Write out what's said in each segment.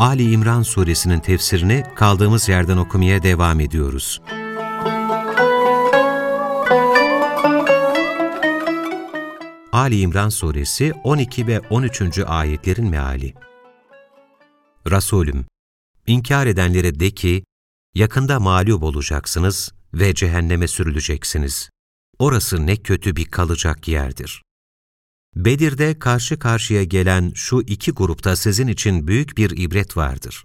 Ali İmran suresinin tefsirini kaldığımız yerden okumaya devam ediyoruz. Ali İmran suresi 12 ve 13. ayetlerin meali. Resulüm, inkar edenlere de ki, yakında mağlup olacaksınız ve cehenneme sürüleceksiniz. Orası ne kötü bir kalacak yerdir. Bedir'de karşı karşıya gelen şu iki grupta sizin için büyük bir ibret vardır.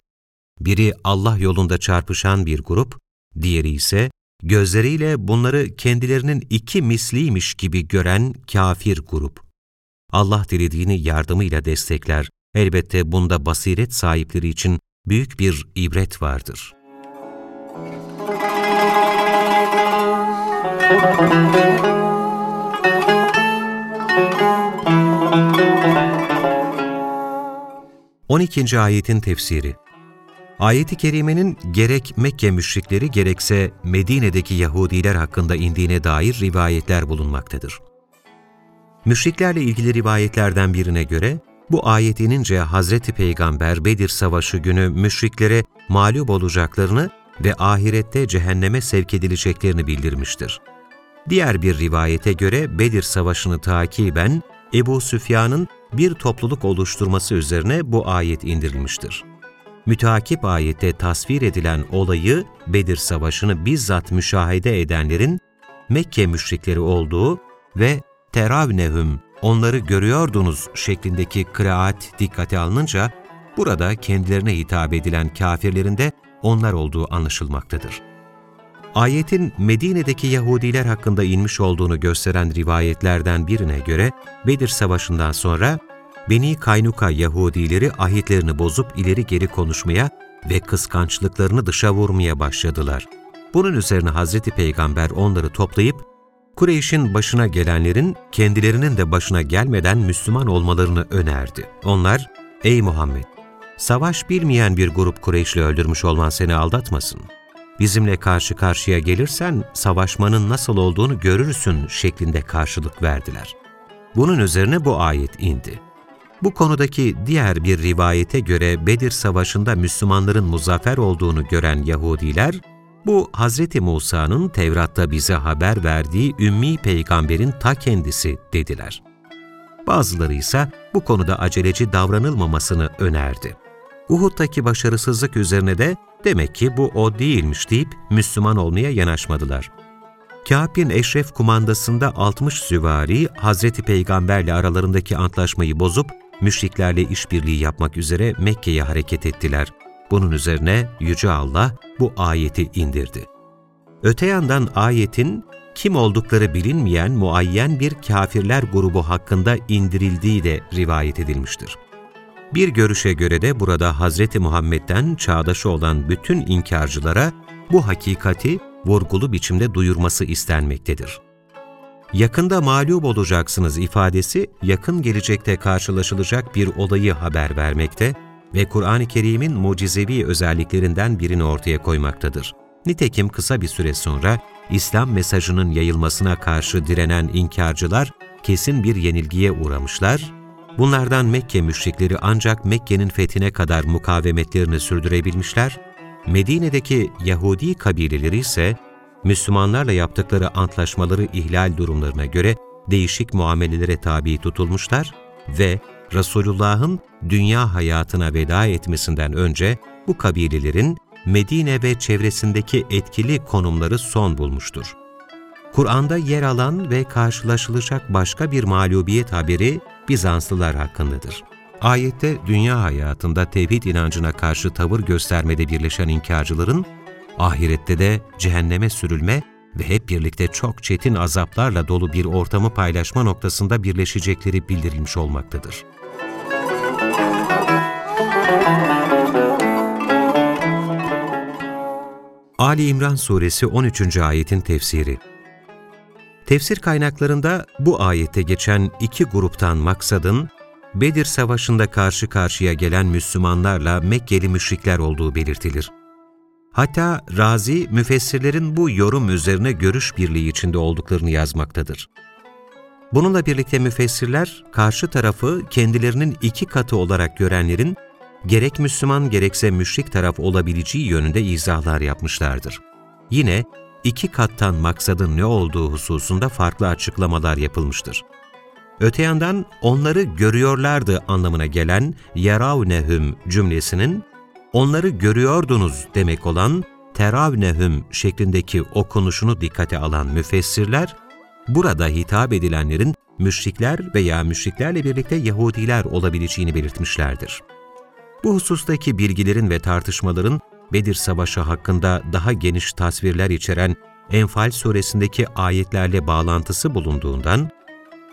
Biri Allah yolunda çarpışan bir grup, diğeri ise gözleriyle bunları kendilerinin iki misliymiş gibi gören kafir grup. Allah dilediğini yardımıyla destekler, elbette bunda basiret sahipleri için büyük bir ibret vardır. 12. ayetin tefsiri Ayet-i Kerime'nin gerek Mekke müşrikleri gerekse Medine'deki Yahudiler hakkında indiğine dair rivayetler bulunmaktadır. Müşriklerle ilgili rivayetlerden birine göre, bu ayet inince Hazreti Peygamber Bedir Savaşı günü müşriklere mağlup olacaklarını ve ahirette cehenneme sevk edileceklerini bildirmiştir. Diğer bir rivayete göre Bedir Savaşı'nı takiben Ebu Süfyan'ın bir topluluk oluşturması üzerine bu ayet indirilmiştir. Müteakip ayette tasvir edilen olayı Bedir Savaşı'nı bizzat müşahede edenlerin Mekke müşrikleri olduğu ve teravnehum onları görüyordunuz şeklindeki kıraat dikkate alınınca burada kendilerine hitap edilen kafirlerin de onlar olduğu anlaşılmaktadır. Ayetin Medine'deki Yahudiler hakkında inmiş olduğunu gösteren rivayetlerden birine göre Bedir Savaşı'ndan sonra Beni Kaynuka Yahudileri ahitlerini bozup ileri geri konuşmaya ve kıskançlıklarını dışa vurmaya başladılar. Bunun üzerine Hazreti Peygamber onları toplayıp Kureyş'in başına gelenlerin kendilerinin de başına gelmeden Müslüman olmalarını önerdi. Onlar, ''Ey Muhammed, savaş bilmeyen bir grup Kureyşli öldürmüş olman seni aldatmasın. Bizimle karşı karşıya gelirsen savaşmanın nasıl olduğunu görürsün.'' şeklinde karşılık verdiler. Bunun üzerine bu ayet indi. Bu konudaki diğer bir rivayete göre Bedir Savaşı'nda Müslümanların muzaffer olduğunu gören Yahudiler, bu Hz. Musa'nın Tevrat'ta bize haber verdiği ümmi peygamberin ta kendisi dediler. Bazıları ise bu konuda aceleci davranılmamasını önerdi. Uhud'daki başarısızlık üzerine de demek ki bu o değilmiş deyip Müslüman olmaya yanaşmadılar. Kâb bin Eşref kumandasında 60 süvari Hazreti Peygamberle aralarındaki antlaşmayı bozup müşriklerle işbirliği yapmak üzere Mekke'ye hareket ettiler. Bunun üzerine Yüce Allah bu ayeti indirdi. Öte yandan ayetin kim oldukları bilinmeyen muayyen bir kafirler grubu hakkında indirildiği de rivayet edilmiştir. Bir görüşe göre de burada Hz. Muhammed'den çağdaşı olan bütün inkarcılara bu hakikati vurgulu biçimde duyurması istenmektedir yakında mağlup olacaksınız ifadesi yakın gelecekte karşılaşılacak bir olayı haber vermekte ve Kur'an-ı Kerim'in mucizevi özelliklerinden birini ortaya koymaktadır. Nitekim kısa bir süre sonra İslam mesajının yayılmasına karşı direnen inkarcılar kesin bir yenilgiye uğramışlar, bunlardan Mekke müşrikleri ancak Mekke'nin fethine kadar mukavemetlerini sürdürebilmişler, Medine'deki Yahudi kabileleri ise Müslümanlarla yaptıkları antlaşmaları ihlal durumlarına göre değişik muamelelere tabi tutulmuşlar ve Resulullah'ın dünya hayatına veda etmesinden önce bu kabilelerin Medine ve çevresindeki etkili konumları son bulmuştur. Kur'an'da yer alan ve karşılaşılacak başka bir mağlubiyet haberi Bizanslılar hakkındadır. Ayette dünya hayatında tevhid inancına karşı tavır göstermede birleşen inkarcıların, ahirette de cehenneme sürülme ve hep birlikte çok çetin azaplarla dolu bir ortamı paylaşma noktasında birleşecekleri bildirilmiş olmaktadır. Ali İmran Suresi 13. ayetin tefsiri Tefsir kaynaklarında bu ayette geçen iki gruptan maksadın, Bedir Savaşı'nda karşı karşıya gelen Müslümanlarla Mekkeli müşrikler olduğu belirtilir. Hatta Razi, müfessirlerin bu yorum üzerine görüş birliği içinde olduklarını yazmaktadır. Bununla birlikte müfessirler, karşı tarafı kendilerinin iki katı olarak görenlerin, gerek Müslüman gerekse müşrik taraf olabileceği yönünde izahlar yapmışlardır. Yine iki kattan maksadın ne olduğu hususunda farklı açıklamalar yapılmıştır. Öte yandan onları görüyorlardı anlamına gelen yeravnehüm cümlesinin onları görüyordunuz demek olan teravnehüm şeklindeki okunuşunu dikkate alan müfessirler, burada hitap edilenlerin müşrikler veya müşriklerle birlikte Yahudiler olabileceğini belirtmişlerdir. Bu husustaki bilgilerin ve tartışmaların Bedir Savaşı hakkında daha geniş tasvirler içeren Enfal suresindeki ayetlerle bağlantısı bulunduğundan,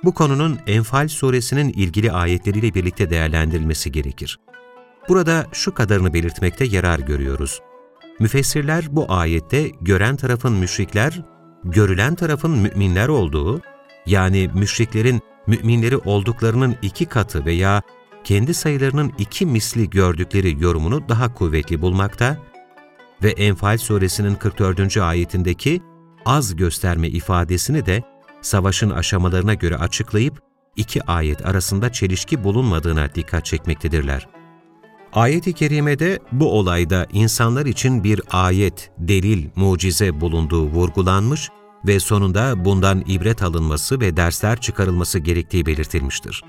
bu konunun Enfal suresinin ilgili ayetleriyle birlikte değerlendirilmesi gerekir. Burada şu kadarını belirtmekte yarar görüyoruz. Müfessirler bu ayette gören tarafın müşrikler, görülen tarafın müminler olduğu, yani müşriklerin müminleri olduklarının iki katı veya kendi sayılarının iki misli gördükleri yorumunu daha kuvvetli bulmakta ve Enfal suresinin 44. ayetindeki az gösterme ifadesini de savaşın aşamalarına göre açıklayıp iki ayet arasında çelişki bulunmadığına dikkat çekmektedirler. Ayet-i Kerime'de bu olayda insanlar için bir ayet, delil, mucize bulunduğu vurgulanmış ve sonunda bundan ibret alınması ve dersler çıkarılması gerektiği belirtilmiştir.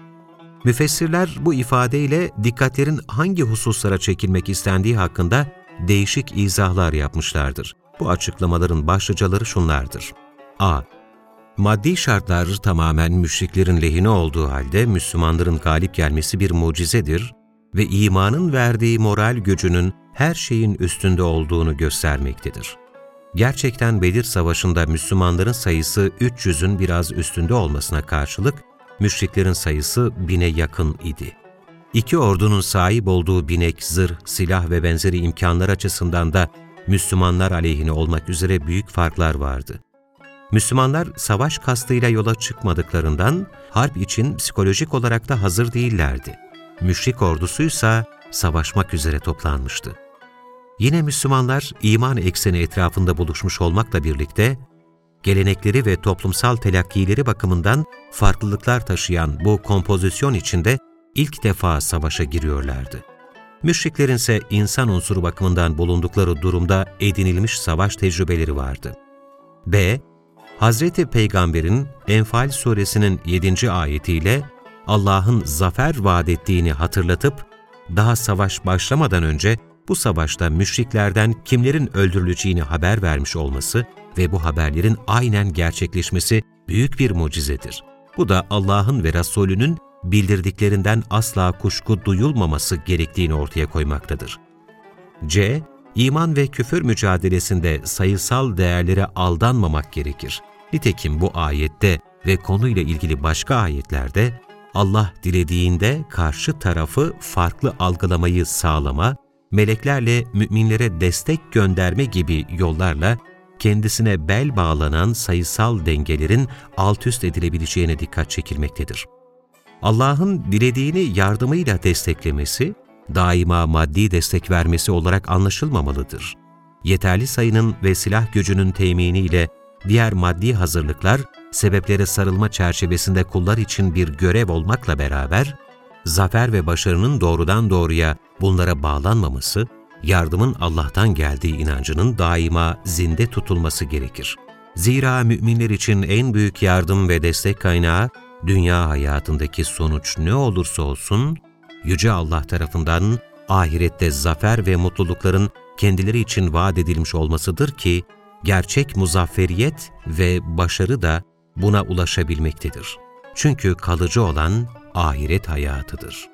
Müfessirler bu ifadeyle dikkatlerin hangi hususlara çekilmek istendiği hakkında değişik izahlar yapmışlardır. Bu açıklamaların başlıcaları şunlardır. a. Maddi şartlar tamamen müşriklerin lehine olduğu halde Müslümanların galip gelmesi bir mucizedir ve imanın verdiği moral gücünün her şeyin üstünde olduğunu göstermektedir. Gerçekten Bedir Savaşı'nda Müslümanların sayısı 300'ün biraz üstünde olmasına karşılık, müşriklerin sayısı bine yakın idi. İki ordunun sahip olduğu binek, zırh, silah ve benzeri imkanlar açısından da Müslümanlar aleyhine olmak üzere büyük farklar vardı. Müslümanlar savaş kastıyla yola çıkmadıklarından harp için psikolojik olarak da hazır değillerdi. Müşrik ordusuysa savaşmak üzere toplanmıştı. Yine Müslümanlar iman ekseni etrafında buluşmuş olmakla birlikte, gelenekleri ve toplumsal telakkileri bakımından farklılıklar taşıyan bu kompozisyon içinde ilk defa savaşa giriyorlardı. Müşriklerin ise insan unsuru bakımından bulundukları durumda edinilmiş savaş tecrübeleri vardı. B. Hazreti Peygamber'in Enfal suresinin 7. ayetiyle Allah'ın zafer vaat ettiğini hatırlatıp, daha savaş başlamadan önce bu savaşta müşriklerden kimlerin öldürüleceğini haber vermiş olması ve bu haberlerin aynen gerçekleşmesi büyük bir mucizedir. Bu da Allah'ın ve Resulünün bildirdiklerinden asla kuşku duyulmaması gerektiğini ortaya koymaktadır. C. İman ve küfür mücadelesinde sayısal değerlere aldanmamak gerekir. Nitekim bu ayette ve konuyla ilgili başka ayetlerde Allah dilediğinde karşı tarafı farklı algılamayı sağlama, meleklerle müminlere destek gönderme gibi yollarla kendisine bel bağlanan sayısal dengelerin alt üst edilebileceğine dikkat çekilmektedir. Allah'ın dilediğini yardımıyla desteklemesi, daima maddi destek vermesi olarak anlaşılmamalıdır. Yeterli sayının ve silah gücünün teminiyle diğer maddi hazırlıklar, sebeplere sarılma çerçevesinde kullar için bir görev olmakla beraber, zafer ve başarının doğrudan doğruya bunlara bağlanmaması, yardımın Allah'tan geldiği inancının daima zinde tutulması gerekir. Zira müminler için en büyük yardım ve destek kaynağı, dünya hayatındaki sonuç ne olursa olsun, Yüce Allah tarafından ahirette zafer ve mutlulukların kendileri için vaat edilmiş olmasıdır ki, gerçek muzafferiyet ve başarı da buna ulaşabilmektedir. Çünkü kalıcı olan ahiret hayatıdır.